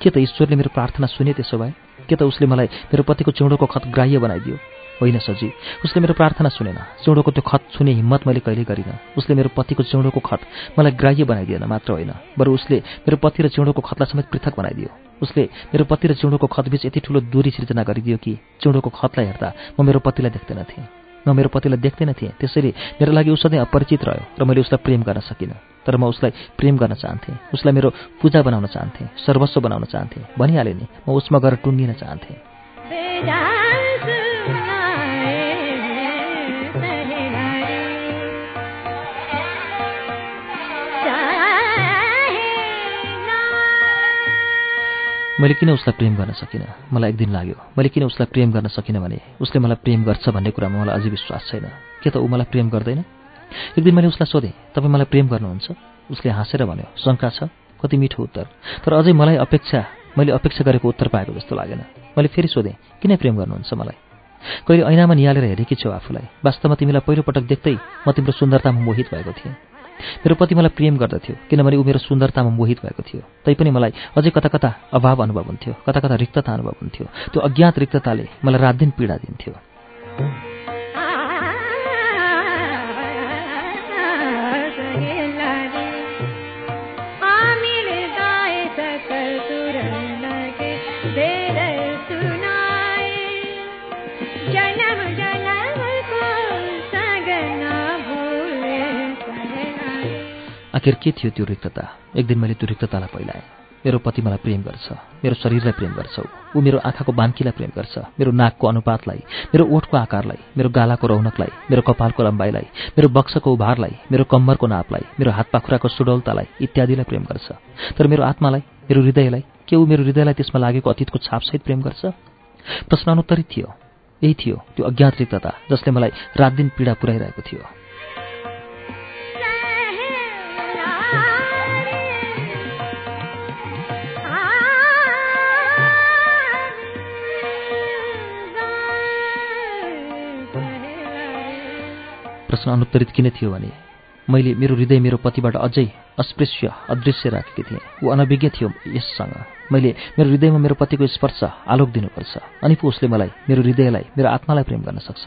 के त ईश्वरले मेरो प्रार्थना सुने त्यसो भए? के त उसले मलाई मेरो पतिको चिउँडोको खत ग्राह्य बनाइदियो? होइन सजी उसले मेरो प्रार्थना सुनेन। चिउँडोको त्यो खत छुने हिम्मत मैले कहिले गरिनँ। उसले मेरो पतिको चिउँडोको खत मलाई ग्राह्य बनाइदिएन मात्र होइन। बरु उसले मेरो पति र चिउँडोको खतलाई समेत पृथक बनाइदियो। उसले मेरो पति र चिउँडोको खतबीच यति ठुलो दूरी सिर्जना गरिदियो कि चिउँडोको खतलाई हेर्दा म मेरो पतिलाई देख्दैन थिएँ। म मेरो पतिलाई देख्दैन थिएँ त्यसैले मेरो लागि ऊ सधैँ अपरिचित रह्यो र मैले उसलाई प्रेम गर्न सकिनँ। तर म उसलाई प्रेम गर्न चाहन्थेँ। उसलाई मेरो पूजा बनाउन चाहन्थेँ सर्वस्व बनाउन चाहन्थेँ। भनिहालेँ नि म उसमा गएर टुङ्गिन चाहन्थेँ। मैले किन उसलाई प्रेम गर्न सकिनँ? मलाई एक दिन लाग्यो। मैले किन उसलाई प्रेम गर्न सकिनँ भने? उसले मलाई प्रेम गर्छ भन्ने कुरामा मलाई अझै विश्वास छैन। के त ऊ मलाई प्रेम गर्दैन? एक दिन मैले उसलाई सोधेँ तपाईँ मलाई प्रेम गर्नुहुन्छ? उसले हाँसेर भन्यो शङ्का छ कति मिठो उत्तर। तर अझै मलाई अपेक्षा मैले अपेक्षा गरेको उत्तर पाएको जस्तो लागेन। मैले फेरि सोधेँ किन प्रेम गर्नुहुन्छ मलाई? कहिले ऐनामा निहालेर हेरेकी छेउ आफूलाई? वास्तवमा तिमीलाई पहिलोपटक देख्दै म तिम्रो सुन्दरतामा मोहित भएको थिएँ। मेरो पति मलाई प्रेम गर्दथ्यो किनभने ऊ मेरो सुन्दरतामा मोहित भएको थियो। तैपनि मलाई अझै कता कता अभाव अनुभव हुन्थ्यो कता कता रिक्तता अनुभव हुन्थ्यो। त्यो अज्ञात रिक्तताले मलाई रात दिन पीडा दिन्थ्यो। आखिर के थियो त्यो रिक्तता? एक दिन मैले त्यो रिक्ततालाई पहिलाएँ मेरो पति मलाई प्रेम गर्छ। मेरो शरीरलाई प्रेम गर्छ ऊ। मेरो आँखाको बान्कीलाई प्रेम गर्छ। मेरो नाकको अनुपातलाई मेरो ओठको आकारलाई मेरो गालाको रौनकलाई मेरो कपालको लम्बाइलाई मेरो बक्सको उभारलाई मेरो कम्मरको नापलाई मेरो हात पाखुराको सुडौलतालाई इत्यादिलाई प्रेम गर्छ। तर मेरो आत्मालाई मेरो हृदयलाई के ऊ मेरो हृदयलाई त्यसमा लागेको अतीतको छापसहित प्रेम गर्छ? प्रश्न अनुत्तरित थियो। यही थियो त्यो अज्ञात रिक्तता जसले मलाई रात दिन पीडा पुर्याइरहेको थियो। प्रश्न अनुत्तरित किन थियो भने मैले मेरो हृदय मेरो पतिबाट अझै अस्पृश्य अदृश्य राखेकी थिएँ। ऊ अनभिज्ञ थियो यससँग। मैले मेरो हृदयमा मेरो पतिको स्पर्श आलोक दिनुपर्छ अनि पो उसले मलाई मेरो हृदयलाई मेरो आत्मालाई प्रेम गर्न सक्छ।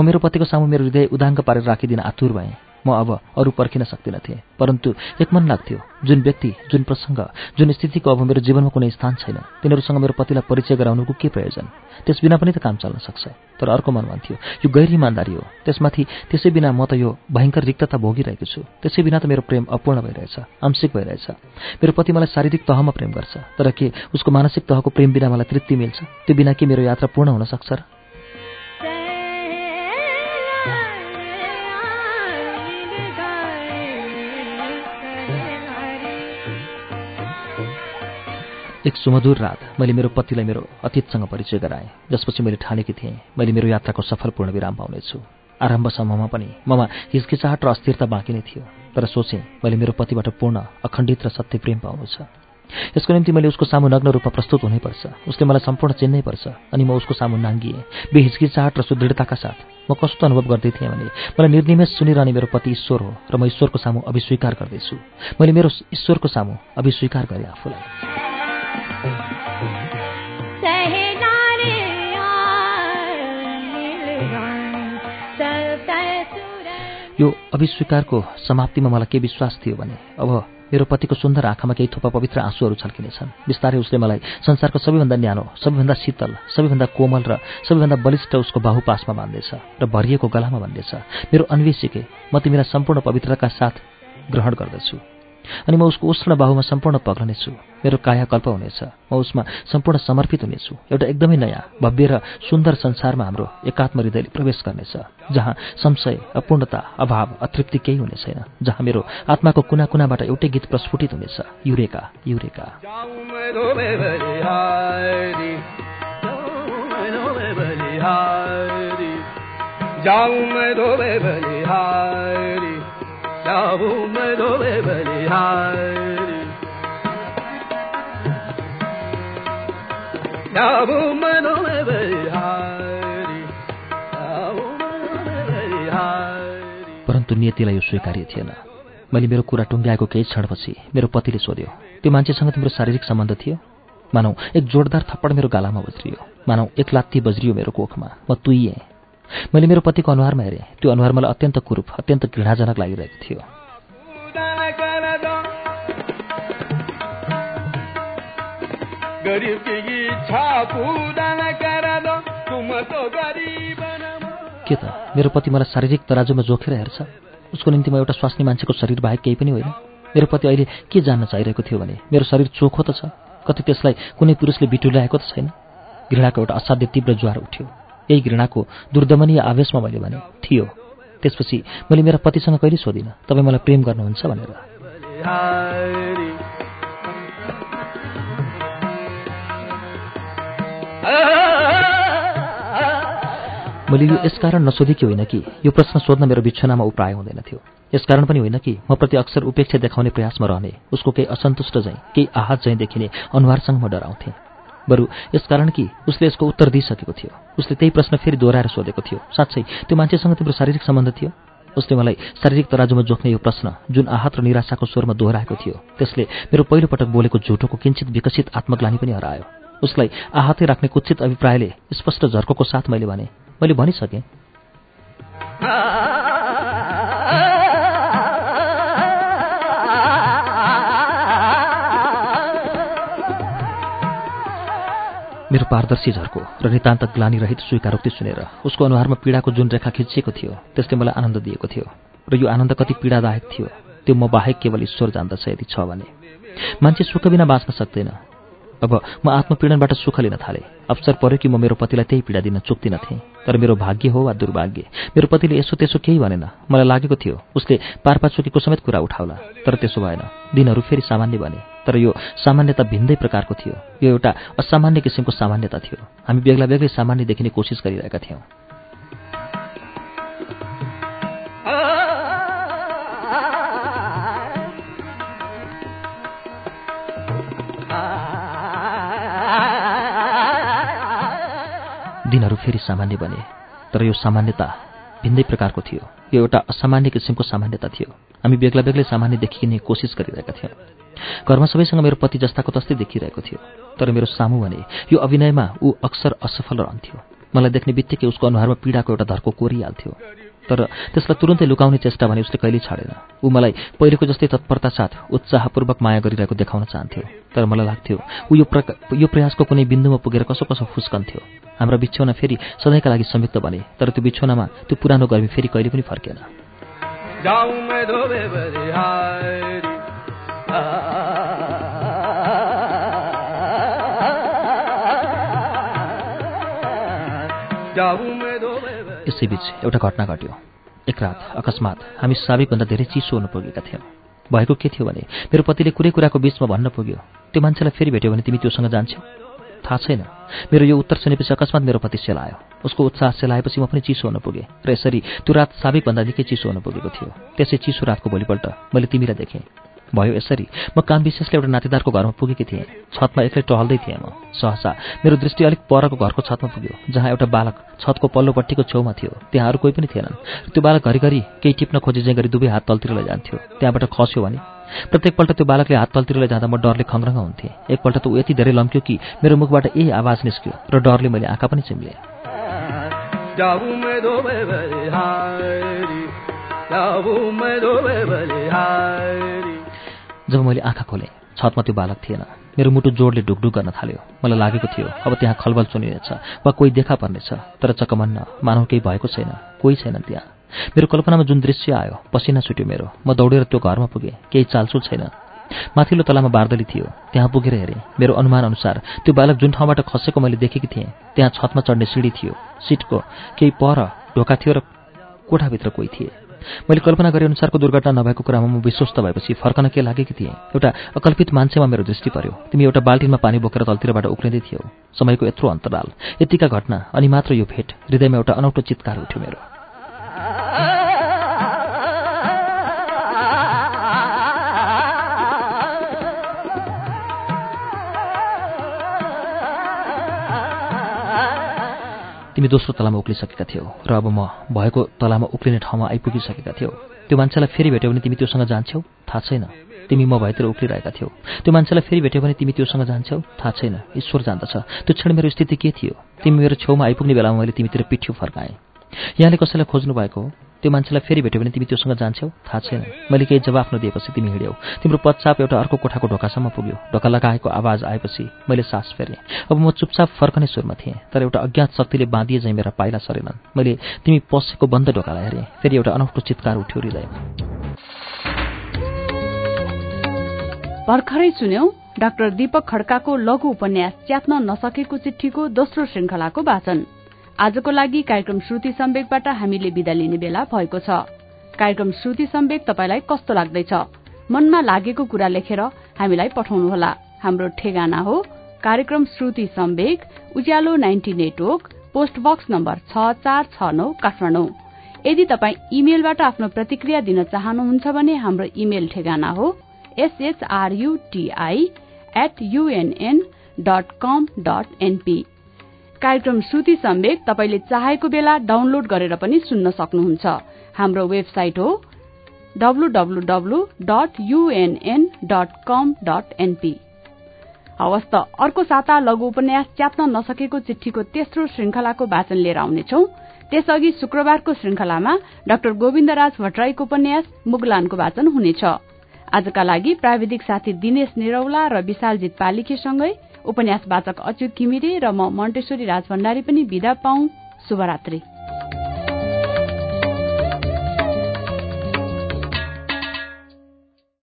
म मेरो पतिको सामु मेरो हृदय उदाङ्ग पारेर राखिदिन आतुर भएँ। म अब अरू पर्खिन सक्दिनँ थिएँ। परन्तु एक मन लाग्थ्यो जुन व्यक्ति जुन प्रसङ्ग जुन स्थितिको अब मेरो जीवनमा कुनै स्थान छैन तिनीहरूसँग मेरो पतिलाई परिचय गराउनुको के प्रयोजन? त्यस बिना पनि त काम चल्न सक्छ। तर अर्को मन भन्थ्यो यो गैर इमान्दारी हो। त्यसमाथि त्यसै बिना म त यो भयङ्कर रिक्तता भोगिरहेको छु। त्यसै बिना त मेरो प्रेम अपूर्ण भइरहेछ आंशिक भइरहेछ। मेरो पति मलाई शारीरिक तहमा प्रेम गर्छ। तर के उसको मानसिक तहको प्रेम बिना मलाई तृप्ति मिल्छ? त्यो बिना के मेरो यात्रा पूर्ण हुन सक्छ र? एक सुमधुर रात मैले मेरो पतिलाई मेरो अतीतसँग परिचय गराएँ। जसपछि मैले ठानेकी थिएँ। मैले मेरो यात्राको सफल पूर्ण विराम पाउनेछु। आरम्भसम्ममा पनि ममा हिचकिचाहट र अस्थिरता बाँकी नै थियो। तर सोचेँ मैले मेरो पतिबाट पूर्ण अखण्डित र सत्य प्रेम पाउनु छ यसको निम्ति मैले उसको सामु नग्न रूपमा प्रस्तुत हुनैपर्छ। उसले मलाई सम्पूर्ण चिन्नै पर्छ अनि म उसको सामु नाङ्गिएँ। बेहिचकिचाहट र सुदृढताका साथ म कस्तो अनुभव गर्दै थिएँ भने मलाई निर्निमेष सुनिरहने मेरो पति ईश्वर हो र म ईश्वरको सामु अभिस्वीकार गर्दैछु। मैले मेरो ईश्वरको सामु अभिस्वीकार गरेँ आफूलाई। यो अविस्वीकारको समाप्तिमा मलाई के विश्वास थियो भने अब मेरो पतिको सुन्दर आँखामा केही थोपा पवित्र आँसुहरू छल्किनेछन्। बिस्तारै उसले मलाई संसारको सबैभन्दा न्यानो सबैभन्दा शीतल सबैभन्दा कोमल र सबैभन्दा बलिष्ठ उसको बाहुपासमा बाँध्नेछ र भरिएको गलामा भन्नेछ मेरो अन्वेषिके म तिमीलाई सम्पूर्ण पवित्रताका साथ ग्रहण गर्दछु। अनि म उसको उष्ण बाहुमा सम्पूर्ण पग्लनेछु। मेरो कायाकल्प हुनेछ। म उसमा सम्पूर्ण समर्पित हुनेछु। एउटा एकदमै नयाँ भव्य र सुन्दर संसारमा हाम्रो एकात्म हृदयले प्रवेश गर्नेछ जहाँ संशय अपूर्णता अभाव अतृप्ति केही हुने छैन जहाँ मेरो आत्माको कुना कुनाबाट एउटै गीत प्रस्फुटित हुनेछ। Eureka eureka. परन्तु नियतिलाई यो स्वीकार्य थिएन। मैले मेरो कुरा टुङ्ग्याएको केही क्षणपछि मेरो पतिले सोध्यो त्यो मान्छेसँग तिम्रो शारीरिक सम्बन्ध थियो? मानौ एक जोरदार थप्पड मेरो गालामा बज्रियो। मानौ एक लात्ती बज्रियो मेरो कोखमा। म तुइएँ। मैले मेरो पतिको अनुहारमा हेरेँ। त्यो अनुहार मलाई अत्यन्त कुरूप अत्यन्त घृणाजनक लागिरहेको थियो। के त? मेरो पति मलाई शारीरिक तराजुमा जोखेर हेर्छ। उसको निम्ति म एउटा स्वास्नी मान्छेको शरीर बाहेक केही पनि होइन। मेरो पति अहिले के जान्न चाहिरहेको थियो भने मेरो शरीर चोखो त छ। कति त्यसलाई कुनै पुरुषले बिटुल्याएको त छैन। घृणाको एउटा असाध्य तीव्र ज्वार उठ्यो। यही घृणाको दुर्दमनीय आवेशमा मैले भने थियो। त्यसपछि मैले मेरा पतिसँग कहिले सोधिनँ? तपाईँ मलाई प्रेम गर्नुहुन्छ भनेर। मैले यो यसकारण नसोधेकी होइन कि यो प्रश्न सोध्न मेरो बिछनामा उपाय हुँदैन थियो। यसकारण पनि होइन कि म प्रति अक्सर उपेक्षा देखाउने प्रयासमा रहने उसको केही असन्तुष्ट झैँ केही आहत झैँ देखिने अनुहारसँग म डराउँथेँ। बरु यसकारण कि उसले यसको उत्तर दिइसकेको थियो। उसले त्यही प्रश्न फेरि दोहोऱ्याएर सोधेको थियो। साँच्चै त्यो मान्छेसँग तिम्रो शारीरिक सम्बन्ध थियो? उसले मलाई शारीरिक तराजुमा जोख्ने यो प्रश्न जुन आहत र निराशाको स्वरमा दोहोऱ्याएको थियो त्यसले मेरो पहिलोपटक बोलेको झुटोको किञ्चित विकसित आत्मग्लानी पनि हरायो। उसलाई आहतै राख्ने कुचित अभिप्रायले स्पष्ट झर्कोको साथ मैले भने मैले भनिसकेँ। मेरो पारदर्शी झर्को र नितान्त ग्लानीरहित स्वीकारोक्ति सुनेर उसको अनुहारमा पीडाको जुन रेखा खिचिएको थियो त्यसले मलाई आनन्द दिएको थियो। र यो आनन्द कति पीडादायक थियो त्यो म बाहेक केवल ईश्वर जान्दछ यदि छ भने। मान्छे सुख बिना बाँच्न सक्दैन। अब म आत्मपीडनबाट सुख लिन थालेँ। अवसर पर्यो कि म मेरो पतिलाई त्यही पीडा दिन चुक्दिन थिएँ। तर मेरो भाग्य हो वा दुर्भाग्य? मेरो पतिले यसो त्यसो केही भनेन। मलाई लागेको थियो उसले पारपाचुकीको समेत कुरा उठाउला। तर त्यसो भएन। दिनहरू फेरि सामान्य बने। तर यो सामान्यता भिन्दै प्रकारको थियो। यो एउटा असामान्य किसिमको सामान्यता थियो। हामी बेग्ला बेग्लै सामान्य देखिने कोसिस गरिरहेका थियौँ। दिनहरू फेरि सामान्य बने तर यो सामान्यता भिन्दै प्रकारको थियो। यो एउटा असामान्य किसिमको सामान्यता थियो। हामी बेग्ला बेग्लै सामान्य देखिने कोसिस गरिरहेका थियौँ। घरमा सबैसँग मेरो पति जस्ताको तस्तै देखिरहेको थियो तर मेरो सामु भने यो अभिनयमा ऊ अक्सर असफल रहन्थ्यो। मलाई देख्ने बित्तिकै उसको अनुहारमा पीडाको एउटा धर्को कोरिहाल्थ्यो तर त्यसलाई तुरन्तै लुकाउने चेष्टा भने उसले कहिल्यै छाडेन। ऊ मलाई पहिलेको जस्तै तत्परता साथ उत्साहपूर्वक माया गरिरहेको देखाउन चाहन्थ्यो। तर मलाई लाग्थ्यो ऊ यो यो प्रयासको कुनै बिन्दुमा पुगेर कसो कसो फुस्कन्थ्यो। हाम्रा बिछौना फेरि सधैँका लागि संयुक्त बने तर त्यो बिछौनामा त्यो पुरानो गर्मी फेरि कहिले पनि फर्केन। यसैबीच एउटा घटना घट्यो। एक रात अकस्मात हामी साबिकभन्दा धेरै चिसो हुन पुगेका थियौँ। भएको के थियो भने मेरो पतिले कुरै कुराको बिचमा भन्न पुग्यो। त्यो मान्छेलाई फेरि भेट्यो भने तिमी त्योसँग जान्छौ? थाहा छैन। मेरो यो उत्तर सुनेपछि अकस्मात मेरो पति सेलायो। उसको उत्साह सेलाएपछि म पनि चिसो हुन पुगेँ। र यसरी त्यो रात साबिकभन्दा निकै चिसो हुन पुगेको थियो। त्यसै चिसो रातको भोलिपल्ट मैले तिमीलाई देखेँ। भयो यसरी म काम विशेषले एउटा नातेदारको घरमा पुगेकी थिएँ। छतमा एक्लै टहल्दै थिएँ म। सहसा मेरो दृष्टि अलिक परको घरको छतमा पुग्यो जहाँ एउटा बालक छतको पल्लोपट्टिको छेउमा थियो। त्यहाँ अरू कोही पनि थिएनन्। त्यो बालक घरिघरि केही टिप्न खोजे गरी दुवै हात तलतिर लैजान्थ्यो। त्यहाँबाट खस्यो भने प्रत्येकपल्ट त्यो बालकले हात तलतिर लैजाँदा म डरले खङ्ग्रङ्ग हुन्थेँ। एकपल्ट त ऊ यति धेरै लम्क्यो कि मेरो मुखबाट ए आवाज निस्क्यो र डरले मैले आँखा पनि चिम्लेँ। जब मैले आँखा खोलेँ छतमा त्यो बालक थिएन। मेरो मुटु जोडले ढुकढुक गर्न थाल्यो। मलाई लागेको थियो अब त्यहाँ खलबल सुनिनेछ वा कोही देखा पर्नेछ तर चकमन्न मानव केही भएको छैन कोही छैन त्यहाँ। मेरो कल्पनामा जुन दृश्य आयो पसिना छुट्यो मेरो। म दौडेर त्यो घरमा पुगेँ। केही चालचुल छैन। माथिल्लो तलामा बार्दली थियो। त्यहाँ पुगेर हेरेँ। मेरो अनुमान अनुसार त्यो बालक जुन ठाउँबाट खसेको मैले देखेकी थिएँ त्यहाँ छतमा चढ्ने सिँढी थियो। सिटको केही पर ढोका थियो र कोठाभित्र कोही थिए। मैले कल्पना गरे अनुसारको दुर्घटना नभएको कुरामा म विश्वस्त भएपछि फर्कन के लागेकी थिएँ? एउटा अकल्पित मान्छेमा मेरो दृष्टि पर्यो। तिमी एउटा बाल्टिनमा पानी बोकेर तलतिरबाट उक्लिँदै थियौ। समयको यत्रो अन्तराल। यतिका घटना अनि मात्र यो भेट। हृदयमा एउटा अनौठो चित्कार उठ्यो मेरो। तिमी दोस्रो तलामा उक्लिसकेका थियौ र अब म भएको तलामा उक्लिने ठाउँमा आइपुगिसकेका थियौ। त्यो मान्छेलाई फेरि भेट्यो भने तिमी त्योसँग जान्छौ? थाहा छैन। तिमी म भएतिर उक्लिरहेका थियौ। त्यो मान्छेलाई फेरि भेट्यो भने तिमी त्योसँग जान्छौ? थाहा छैन। ईश्वर जान्दछ। त्यो क्षण मेरो स्थिति के थियो? तिमी मेरो छेउमा आइपुग्ने बेलामा मैले तिमीतिर पिठ्यु फर्काएँ। यहाँले कसैलाई खोज्नु भएको हो? त्यो मान्छेलाई फेरि भेट्यो भने तिमी त्योसँग जान्छौ? थाहा छैन। मैले केही जवाफ नदिएपछि तिमी हिँड्यौ। तिम्रो पच्चाप एउटा अर्को कोठाको ढोकासम्म पुग्यो। ढोका लगाएको आवाज आएपछि मैले सास फेरेँ। अब म चुपचाप फर्कने सुरमा थिएँ तर एउटा अज्ञात शक्तिले बाँधिए चाहिँ मेरा पाइला सरेनन्। मैले तिमी पसेको बन्द ढोकालाई हेरेँ। फेरि एउटा अनौठो चित्कार उठ्यो हृदय भर्खरै सुन्यौ डाक्टर दीपक खड्काको लघु उपन्यास च्यात्न नसकेको चिठीको दोस्रो श्रृंखलाको वाचन। आजको लागि कार्यक्रम श्रुति सम्वेकबाट हामीले विदा लिने बेला भएको छ। कार्यक्रम श्रुति सम्वेक तपाईँलाई कस्तो लाग्दैछ? मनमा लागेको कुरा लेखेर हामीलाई पठाउनुहोला। हाम्रो ठेगाना हो कार्यक्रम Shruti Sambeg Ujyaalo ninety network post box number छ चार छ नौ काठमाडौँ। यदि तपाईँ इमेलबाट आफ्नो प्रतिक्रिया दिन चाहनुहुन्छ भने हाम्रो इमेल ठेगाना हो SHRUTI at UNN dot com dot NP कार्यक्रम श्रुति सम्वेक तपाईँले चाहेको बेला डाउनलोड गरेर पनि सुन्न सक्नुहुन्छ। हाम्रो वेबसाइट हो www.unn.com.np हवस् त अर्को साता लघु उपन्यास च्याप्न नसकेको चिठीको तेस्रो श्रृंखलाको वाचन लिएर आउनेछौ। त्यसअघि शुक्रबारको श्रृंखलामा डाक्टर गोविन्दराज भट्टराईको उपन्यास मुगलानको वाचन हुनेछ। आजका लागि प्राविधिक साथी दिनेश निरौला र विशालजित पालिकेसँगै उपन्यास वाचक अच्युत घिमिरे र म मण्टेश्वरी राज भण्डारी पनि विदा पाउ शुभरात्री।